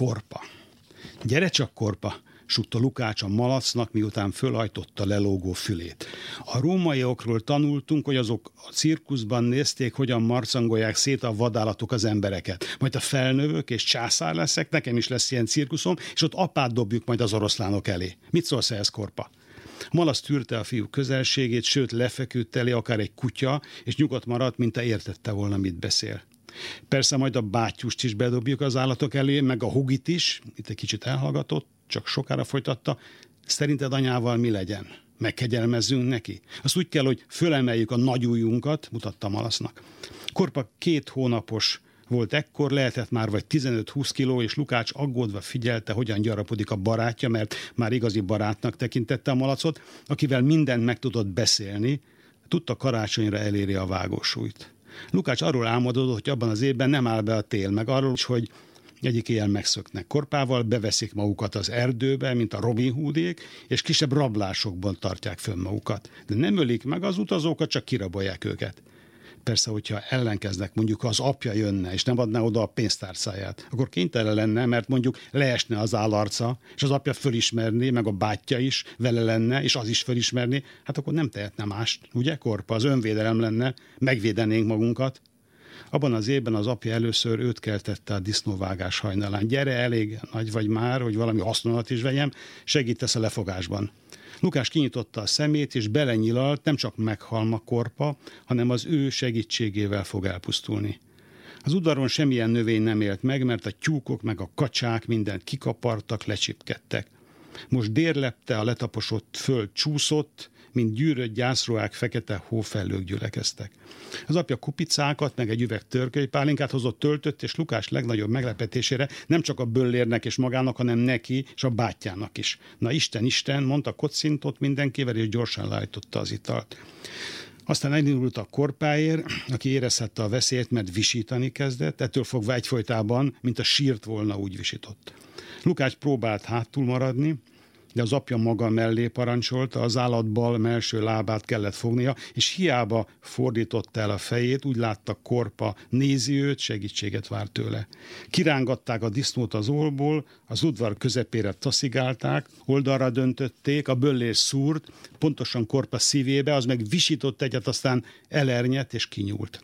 Korpa. Gyere csak, korpa, sutta Lukács a malacnak, miután fölhajtotta lelógó fülét. A rómaiokról tanultunk, hogy azok a cirkuszban nézték, hogyan marcangolják szét a vadállatok az embereket. Majd a felnövök és császár leszek, nekem is lesz ilyen cirkuszom, és ott apát dobjuk majd az oroszlánok elé. Mit szólsz ehhez, korpa? Malasz tűrte a fiú közelségét, sőt lefeküdt elé akár egy kutya, és nyugodt maradt, mint a értette volna, mit beszél. Persze majd a bátyust is bedobjuk az állatok elé, meg a hugit is, itt egy kicsit elhallgatott, csak sokára folytatta. Szerinted anyával mi legyen? Megkegyelmezzünk neki? Azt úgy kell, hogy fölemeljük a nagy ujjunkat, mutatta Malasznak. Korpa két hónapos volt ekkor, lehetett már vagy 15-20 kiló, és Lukács aggódva figyelte, hogyan gyarapodik a barátja, mert már igazi barátnak tekintette a malacot, akivel mindent meg tudott beszélni, tudta karácsonyra eléri a vágósúlyt. Lukács arról álmodott, hogy abban az évben nem áll be a tél, meg arról is, hogy egyik éjjel megszöknek korpával, beveszik magukat az erdőbe, mint a Robin Hoodék, és kisebb rablásokban tartják fönn magukat. De nem ölik meg az utazókat, csak kirabolják őket. Persze, hogyha ellenkeznek, mondjuk az apja jönne, és nem adná oda a pénztárcáját, akkor kénytelen lenne, mert mondjuk leesne az állarca, és az apja fölismerné, meg a bátyja is vele lenne, és az is fölismerné, hát akkor nem tehetne mást, ugye, korpa, az önvédelem lenne, megvédenénk magunkat. Abban az évben az apja először őt keltette a disznóvágás hajnalán. Gyere, elég nagy vagy már, hogy valami hasznolat is vegyem, segítesz a lefogásban. Lukás kinyitotta a szemét, és belenyilalt, nem csak meghalma korpa, hanem az ő segítségével fog elpusztulni. Az udvaron semmilyen növény nem élt meg, mert a tyúkok meg a kacsák mindent kikapartak, lecsipkedtek. Most dérlepte, a letaposott föld csúszott, mint gyűrött gyászruhák fekete hófellők gyülekeztek. Az apja kupicákat, meg egy üveg pálinkát hozott töltött, és Lukás legnagyobb meglepetésére nem csak a böllérnek és magának, hanem neki és a bátyjának is. Na Isten, Isten, mondta kocintott mindenkivel, és gyorsan lájtotta az italt. Aztán elindult a korpáért, aki érezhette a veszélyt, mert visítani kezdett, ettől fogva egyfolytában, mint a sírt volna, úgy visított. Lukács próbált hátul maradni, de az apja maga mellé parancsolta, az állatbal melső lábát kellett fognia, és hiába fordította el a fejét, úgy látta korpa, nézi őt, segítséget vár tőle. Kirángatták a disznót az orból, az udvar közepére taszigálták, oldalra döntötték, a böllés szúrt, pontosan korpa szívébe, az meg visított egyet, aztán elernyett és kinyúlt.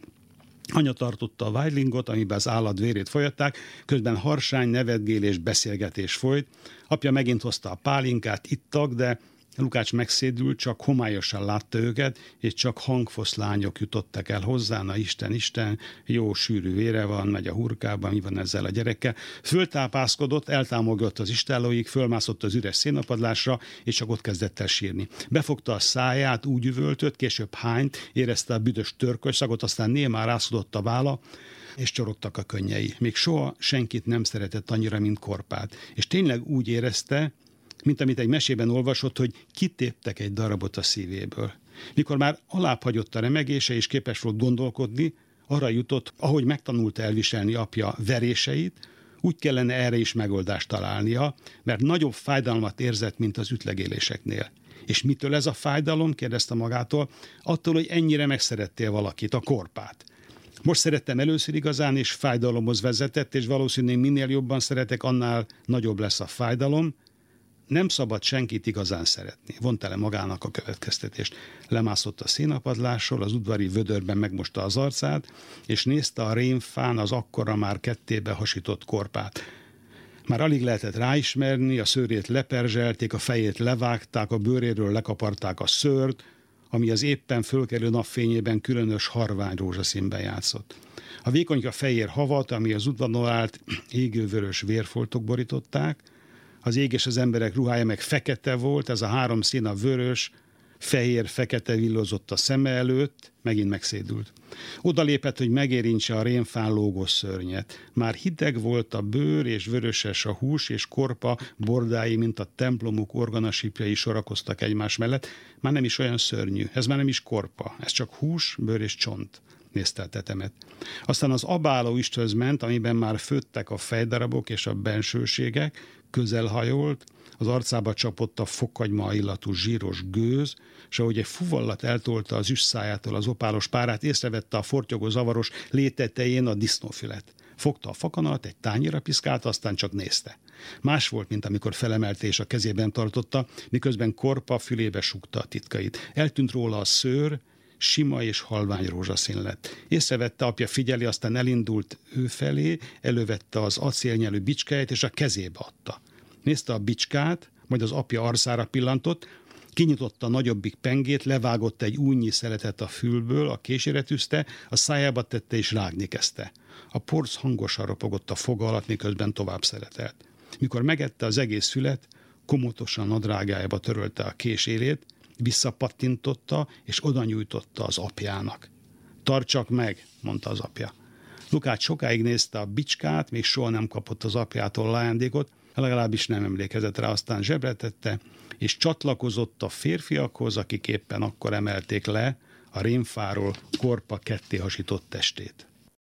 Anya tartotta a vájlingot, amiben az állat vérét folyatták, közben harsány, nevetgélés, beszélgetés folyt. Apja megint hozta a pálinkát, ittak, de Lukács megszédült, csak homályosan látta őket, és csak hangfoszlányok jutottak el hozzá, na Isten, Isten, jó sűrű vére van, megy a hurkában, mi van ezzel a gyerekkel. Föltápászkodott, eltámogott az istállóig, fölmászott az üres szénapadlásra, és csak ott kezdett el sírni. Befogta a száját, úgy üvöltött, később hányt, érezte a büdös törkös szagot, aztán némán rászodott a válla, és csorogtak a könnyei. Még soha senkit nem szeretett annyira, mint Korpát. És tényleg úgy érezte, mint amit egy mesében olvasott, hogy kitéptek egy darabot a szívéből. Mikor már alább hagyott a remegése és képes volt gondolkodni, arra jutott, ahogy megtanult elviselni apja veréseit, úgy kellene erre is megoldást találnia, mert nagyobb fájdalmat érzett, mint az ütlegéléseknél. És mitől ez a fájdalom? kérdezte magától. Attól, hogy ennyire megszerettél valakit, a korpát. Most szerettem először igazán, és fájdalomhoz vezetett, és valószínűleg minél jobban szeretek, annál nagyobb lesz a fájdalom, nem szabad senkit igazán szeretni. Vonta le magának a következtetést. Lemászott a színapadlásról, az udvari vödörben megmosta az arcát, és nézte a rémfán az akkora már kettébe hasított korpát. Már alig lehetett ráismerni, a szőrét leperzselték, a fejét levágták, a bőréről lekaparták a szőrt, ami az éppen fölkerül napfényében különös harvány rózsaszínben játszott. A vékonyka fehér havat, ami az udvaron állt, égővörös vérfoltok borították, az ég és az emberek ruhája meg fekete volt, ez a három szín a vörös, fehér, fekete villozott a szeme előtt, megint megszédült. Oda lépett, hogy megérintse a rémfán lógó szörnyet. Már hideg volt a bőr, és vöröses a hús, és korpa bordái, mint a templomuk organasipjai sorakoztak egymás mellett. Már nem is olyan szörnyű, ez már nem is korpa, ez csak hús, bőr és csont nézte a tetemet. Aztán az abáló isthöz ment, amiben már főttek a fejdarabok és a bensőségek, közelhajolt, az arcába csapott a fokhagyma illatú zsíros gőz, és ahogy egy fuvallat eltolta az üsszájától az opálos párát, észrevette a fortyogó zavaros létetején a disznófület. Fogta a fakanat, egy tányéra piszkálta, aztán csak nézte. Más volt, mint amikor felemelte és a kezében tartotta, miközben korpa fülébe sukta a titkait. Eltűnt róla a szőr, sima és halvány rózsaszín lett. Észrevette, apja figyeli, aztán elindult ő felé, elővette az acélnyelű bicskáját, és a kezébe adta. Nézte a bicskát, majd az apja arszára pillantott, kinyitotta a nagyobbik pengét, levágott egy újnyi szeletet a fülből, a késére tűzte, a szájába tette és rágni kezdte. A porc hangosan ropogott a foga alatt, miközben tovább szeretelt. Mikor megette az egész fület, komotosan nadrágájába törölte a késérét, visszapattintotta, és oda nyújtotta az apjának. Tartsak meg, mondta az apja. Lukát sokáig nézte a bicskát, még soha nem kapott az apjától ajándékot, legalábbis nem emlékezett rá, aztán zsebre és csatlakozott a férfiakhoz, akik éppen akkor emelték le a rémfáról korpa ketté hasított testét.